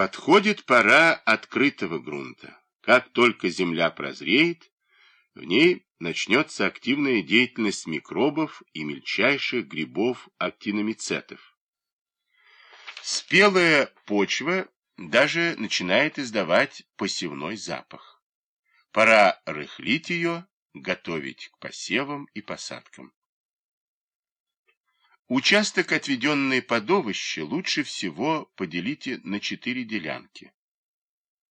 Подходит пора открытого грунта. Как только земля прозреет, в ней начнется активная деятельность микробов и мельчайших грибов-актиномицетов. Спелая почва даже начинает издавать посевной запах. Пора рыхлить ее, готовить к посевам и посадкам. Участок, отведенный под овощи, лучше всего поделите на четыре делянки.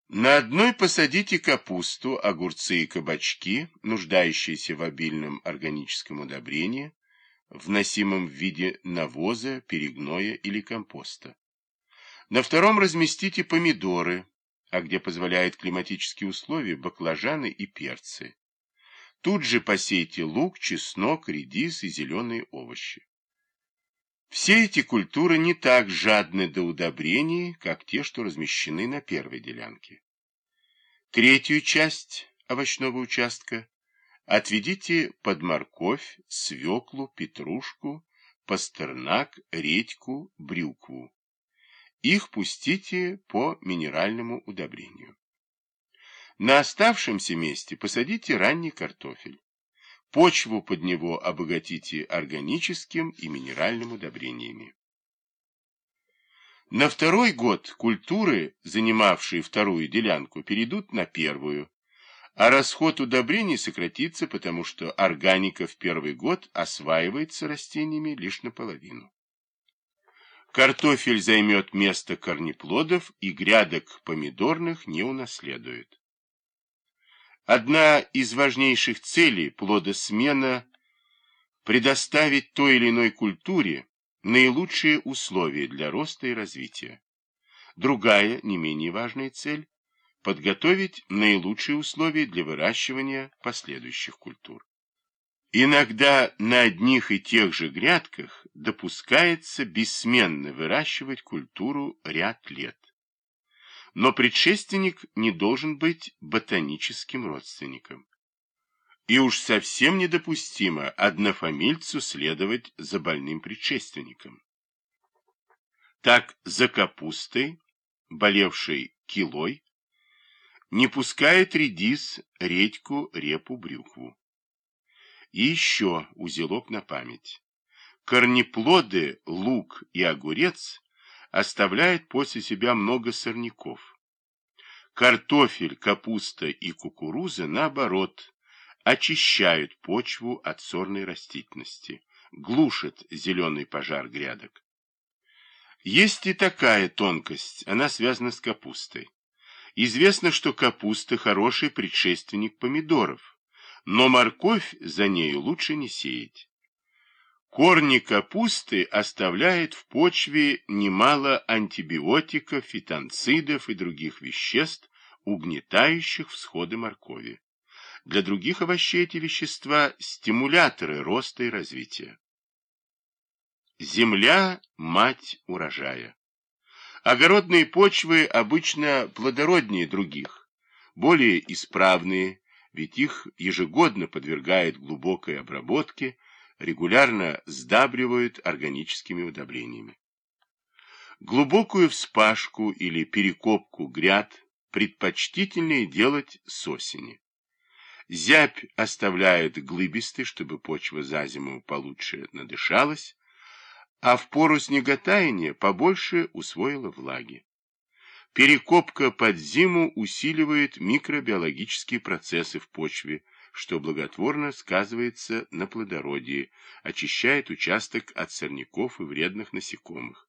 На одной посадите капусту, огурцы и кабачки, нуждающиеся в обильном органическом удобрении, вносимом в виде навоза, перегноя или компоста. На втором разместите помидоры, а где позволяют климатические условия, баклажаны и перцы. Тут же посейте лук, чеснок, редис и зеленые овощи. Все эти культуры не так жадны до удобрений, как те, что размещены на первой делянке. Третью часть овощного участка отведите под морковь, свеклу, петрушку, пастернак, редьку, брюкву. Их пустите по минеральному удобрению. На оставшемся месте посадите ранний картофель. Почву под него обогатите органическим и минеральным удобрениями. На второй год культуры, занимавшие вторую делянку, перейдут на первую, а расход удобрений сократится, потому что органика в первый год осваивается растениями лишь наполовину. Картофель займет место корнеплодов и грядок помидорных не унаследует. Одна из важнейших целей плодосмена – предоставить той или иной культуре наилучшие условия для роста и развития. Другая, не менее важная цель – подготовить наилучшие условия для выращивания последующих культур. Иногда на одних и тех же грядках допускается бессменно выращивать культуру ряд лет. Но предшественник не должен быть ботаническим родственником. И уж совсем недопустимо однофамильцу следовать за больным предшественником. Так за капустой, болевшей килой, не пускает редис, редьку, репу, брюкву. И еще узелок на память. Корнеплоды, лук и огурец оставляет после себя много сорняков. Картофель, капуста и кукуруза, наоборот, очищают почву от сорной растительности, глушат зеленый пожар грядок. Есть и такая тонкость, она связана с капустой. Известно, что капуста хороший предшественник помидоров, но морковь за нею лучше не сеять. Корни капусты оставляют в почве немало антибиотиков, фитонцидов и других веществ, угнетающих всходы моркови. Для других овощей эти вещества – стимуляторы роста и развития. Земля – мать урожая. Огородные почвы обычно плодороднее других, более исправные, ведь их ежегодно подвергают глубокой обработке – регулярно сдабривают органическими удобрениями. Глубокую вспашку или перекопку гряд предпочтительнее делать с осени. Зябь оставляет глыбистой, чтобы почва за зиму получше надышалась, а в пору снеготаяния побольше усвоила влаги. Перекопка под зиму усиливает микробиологические процессы в почве, что благотворно сказывается на плодородии, очищает участок от сорняков и вредных насекомых.